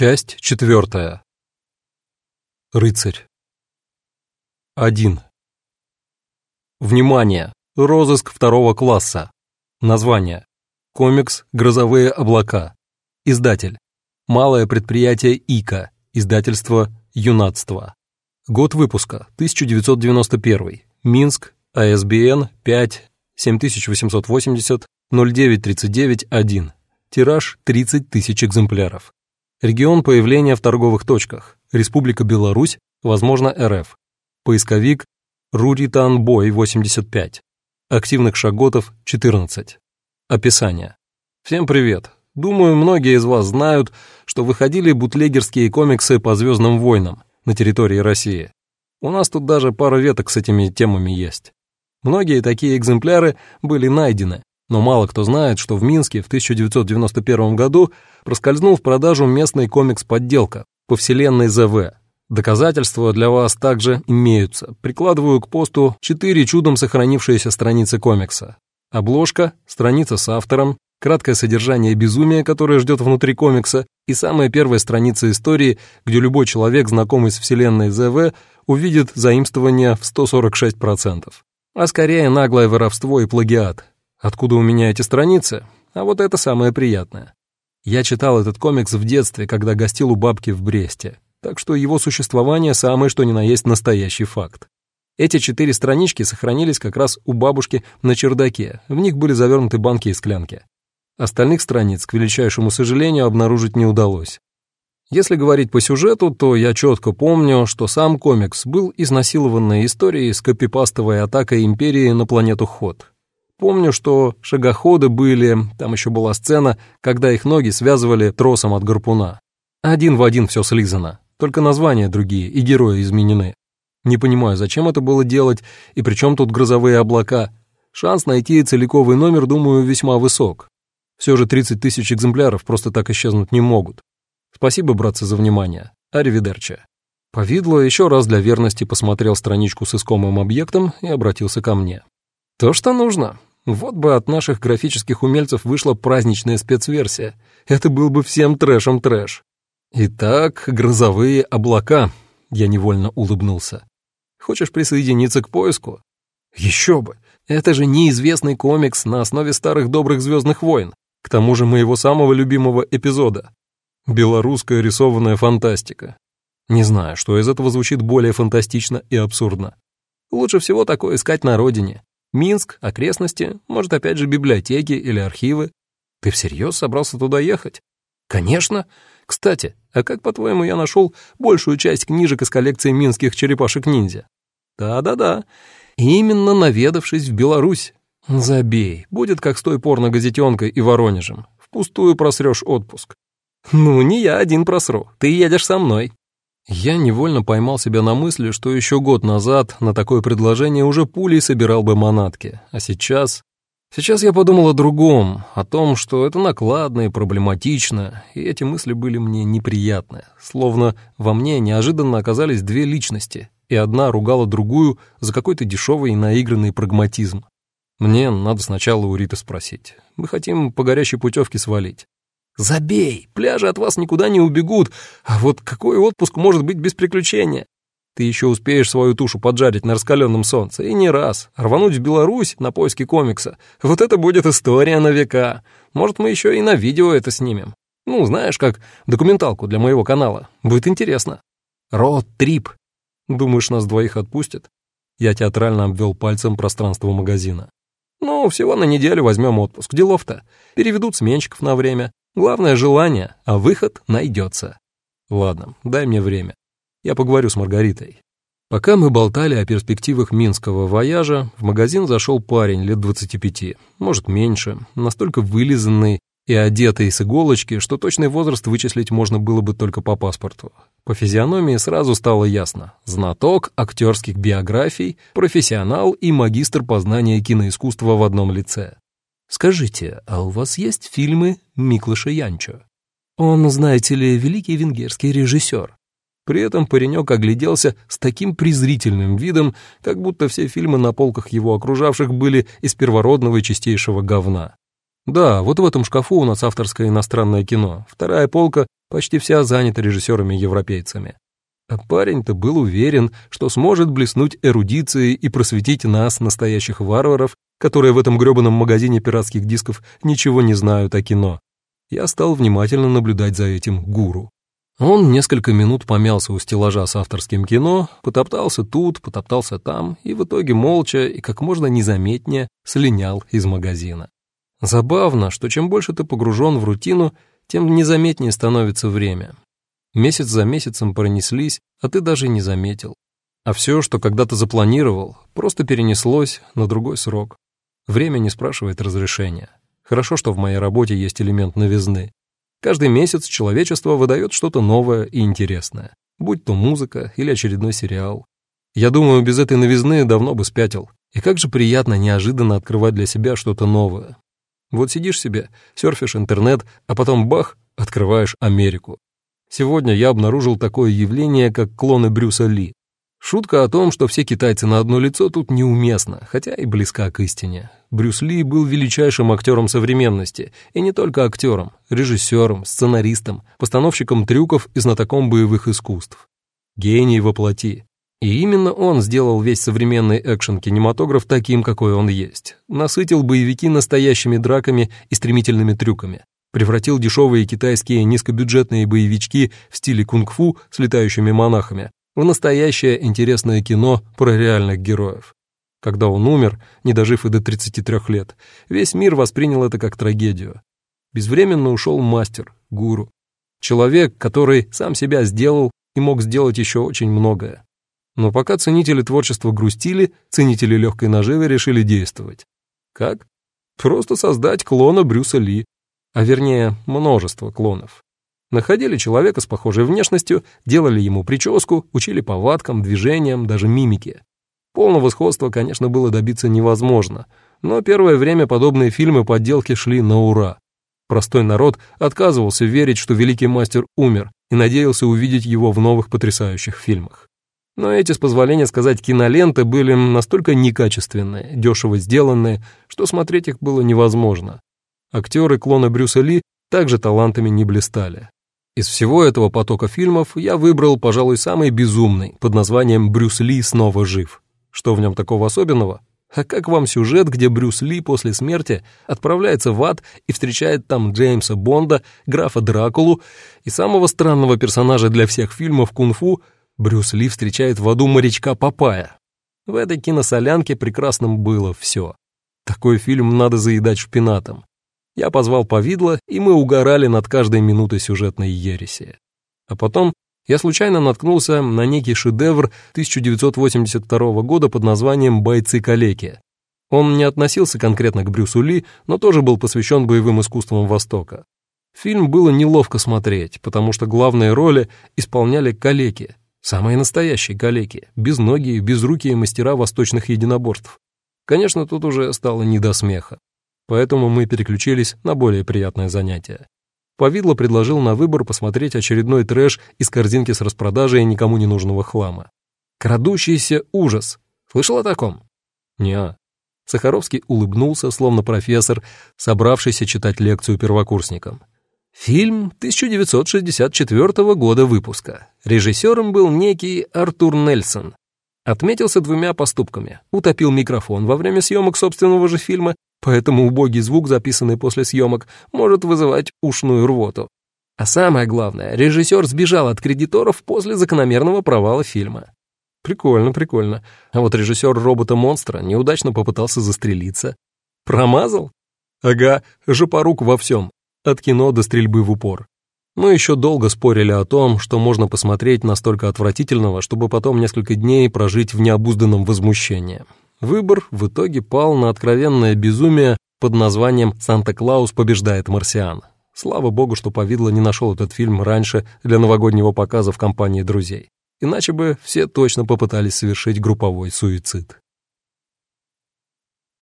Часть четвертая. Рыцарь. 1. Внимание! Розыск второго класса. Название. Комикс «Грозовые облака». Издатель. Малое предприятие ИКА. Издательство «Юнацтво». Год выпуска. 1991. Минск. АСБН 5 7880 0939 1. Тираж 30 тысяч экземпляров. Регион появления в торговых точках. Республика Беларусь, возможно, РФ. Поисковик Руритан Бой 85. Активных шаготов 14. Описание. Всем привет. Думаю, многие из вас знают, что выходили бутлегерские комиксы по «Звездным войнам» на территории России. У нас тут даже пара веток с этими темами есть. Многие такие экземпляры были найдены, но мало кто знает, что в Минске в 1991 году проскользнул в продажу местный комикс-подделка по вселенной ЗВ. Доказательства для вас также имеются. Прикладываю к посту четыре чудом сохранившиеся страницы комикса. Обложка, страница с автором, краткое содержание безумия, которое ждет внутри комикса, и самая первая страница истории, где любой человек, знакомый с вселенной ЗВ, увидит заимствование в 146%. А скорее наглое воровство и плагиат, Откуда у меня эти страницы? А вот это самое приятное. Я читал этот комикс в детстве, когда гостил у бабки в Бресте, так что его существование самое что ни на есть настоящий факт. Эти четыре странички сохранились как раз у бабушки на чердаке, в них были завернуты банки и склянки. Остальных страниц, к величайшему сожалению, обнаружить не удалось. Если говорить по сюжету, то я четко помню, что сам комикс был изнасилованной историей с копипастовой атакой Империи на планету Ход. Помню, что шагоходы были, там еще была сцена, когда их ноги связывали тросом от гарпуна. Один в один все слизано, только названия другие и герои изменены. Не понимаю, зачем это было делать и при чем тут грозовые облака. Шанс найти целиковый номер, думаю, весьма высок. Все же 30 тысяч экземпляров просто так исчезнуть не могут. Спасибо, братцы, за внимание. Аривидерчи. Повидло еще раз для верности посмотрел страничку с искомым объектом и обратился ко мне. То, что нужно. Вот бы от наших графических умельцев вышла праздничная спецверсия. Это был бы всем трэшем трэш. Итак, грозовые облака. Я невольно улыбнулся. Хочешь присоединиться к поиску? Еще бы. Это же неизвестный комикс на основе старых добрых «Звездных войн». К тому же моего самого любимого эпизода. Белорусская рисованная фантастика. Не знаю, что из этого звучит более фантастично и абсурдно. Лучше всего такое искать на родине. Минск, окрестности, может, опять же, библиотеки или архивы. Ты всерьез собрался туда ехать? Конечно. Кстати, а как, по-твоему, я нашел большую часть книжек из коллекции минских черепашек-ниндзя? Да-да-да. Именно наведавшись в Беларусь. Забей, будет как с той порно-газетенкой и Воронежем. Впустую просрешь отпуск. Ну, не я один просру, ты едешь со мной. Я невольно поймал себя на мысли, что еще год назад на такое предложение уже пулей собирал бы манатки, а сейчас... Сейчас я подумал о другом, о том, что это накладно и проблематично, и эти мысли были мне неприятны, словно во мне неожиданно оказались две личности, и одна ругала другую за какой-то дешевый и наигранный прагматизм. Мне надо сначала у Риты спросить. Мы хотим по горячей путевке свалить. Забей, пляжи от вас никуда не убегут, а вот какой отпуск может быть без приключения? Ты еще успеешь свою тушу поджарить на раскаленном солнце, и не раз. Рвануть в Беларусь на поиски комикса. Вот это будет история на века. Может, мы еще и на видео это снимем. Ну, знаешь, как документалку для моего канала. Будет интересно. Род-трип. Думаешь, нас двоих отпустят? Я театрально обвел пальцем пространство магазина. Ну, всего на неделю возьмем отпуск. Делов-то. Переведут сменщиков на время. Главное — желание, а выход найдется. Ладно, дай мне время. Я поговорю с Маргаритой. Пока мы болтали о перспективах минского вояжа, в магазин зашел парень лет 25, может меньше, настолько вылизанный и одетый с иголочки, что точный возраст вычислить можно было бы только по паспорту. По физиономии сразу стало ясно. Знаток актерских биографий, профессионал и магистр познания киноискусства в одном лице. Скажите, а у вас есть фильмы Миклыша Янчо? Он, знаете ли, великий венгерский режиссер. При этом паренек огляделся с таким презрительным видом, как будто все фильмы на полках его окружавших были из первородного и чистейшего говна. Да, вот в этом шкафу у нас авторское иностранное кино. Вторая полка почти вся занята режиссерами-европейцами. А парень-то был уверен, что сможет блеснуть эрудицией и просветить нас, настоящих варваров, которые в этом грёбаном магазине пиратских дисков ничего не знают о кино. Я стал внимательно наблюдать за этим гуру. Он несколько минут помялся у стеллажа с авторским кино, потоптался тут, потоптался там, и в итоге молча и как можно незаметнее слинял из магазина. Забавно, что чем больше ты погружен в рутину, тем незаметнее становится время. Месяц за месяцем пронеслись, а ты даже не заметил. А все, что когда-то запланировал, просто перенеслось на другой срок. Время не спрашивает разрешения. Хорошо, что в моей работе есть элемент новизны. Каждый месяц человечество выдает что-то новое и интересное, будь то музыка или очередной сериал. Я думаю, без этой новизны давно бы спятил. И как же приятно неожиданно открывать для себя что-то новое. Вот сидишь себе, серфишь интернет, а потом бах, открываешь Америку. Сегодня я обнаружил такое явление, как клоны Брюса Ли. Шутка о том, что все китайцы на одно лицо тут неуместна, хотя и близка к истине. Брюс Ли был величайшим актером современности, и не только актером, режиссером, сценаристом, постановщиком трюков и знатоком боевых искусств. Гений воплоти. И именно он сделал весь современный экшен-кинематограф таким, какой он есть. Насытил боевики настоящими драками и стремительными трюками превратил дешевые китайские низкобюджетные боевички в стиле кунг-фу с летающими монахами в настоящее интересное кино про реальных героев. Когда он умер, не дожив и до 33 лет, весь мир воспринял это как трагедию. Безвременно ушел мастер, гуру. Человек, который сам себя сделал и мог сделать еще очень многое. Но пока ценители творчества грустили, ценители легкой наживы решили действовать. Как? Просто создать клона Брюса Ли, а вернее множество клонов. Находили человека с похожей внешностью, делали ему прическу, учили повадкам, движениям, даже мимике. Полного сходства, конечно, было добиться невозможно, но первое время подобные фильмы подделки шли на ура. Простой народ отказывался верить, что великий мастер умер, и надеялся увидеть его в новых потрясающих фильмах. Но эти, с позволения сказать, киноленты были настолько некачественные, дешево сделанные, что смотреть их было невозможно. Актеры клона Брюса Ли также талантами не блистали. Из всего этого потока фильмов я выбрал, пожалуй, самый безумный, под названием «Брюс Ли снова жив». Что в нем такого особенного? А как вам сюжет, где Брюс Ли после смерти отправляется в ад и встречает там Джеймса Бонда, графа Дракулу и самого странного персонажа для всех фильмов кунг-фу Брюс Ли встречает в аду морячка Папая. В этой киносолянке прекрасным было все. Такой фильм надо заедать шпинатом. Я позвал повидло, и мы угорали над каждой минутой сюжетной ереси. А потом я случайно наткнулся на некий шедевр 1982 года под названием «Бойцы-калеки». Он не относился конкретно к Брюсу Ли, но тоже был посвящен боевым искусствам Востока. Фильм было неловко смотреть, потому что главные роли исполняли калеки, самые настоящие калеки, безногие, безрукие мастера восточных единоборств. Конечно, тут уже стало не до смеха поэтому мы переключились на более приятное занятие. Повидло предложил на выбор посмотреть очередной трэш из корзинки с распродажей никому не нужного хлама. «Крадущийся ужас». Слышал о таком? не Сахаровский улыбнулся, словно профессор, собравшийся читать лекцию первокурсникам. Фильм 1964 года выпуска. Режиссером был некий Артур Нельсон. Отметился двумя поступками. Утопил микрофон во время съемок собственного же фильма поэтому убогий звук, записанный после съемок, может вызывать ушную рвоту. А самое главное, режиссер сбежал от кредиторов после закономерного провала фильма. Прикольно, прикольно. А вот режиссер робота-монстра неудачно попытался застрелиться. Промазал? Ага, жопорук во всем. От кино до стрельбы в упор. Мы еще долго спорили о том, что можно посмотреть настолько отвратительного, чтобы потом несколько дней прожить в необузданном возмущении. Выбор в итоге пал на откровенное безумие под названием «Санта-Клаус побеждает марсиан». Слава богу, что Повидло не нашел этот фильм раньше для новогоднего показа в компании друзей. Иначе бы все точно попытались совершить групповой суицид.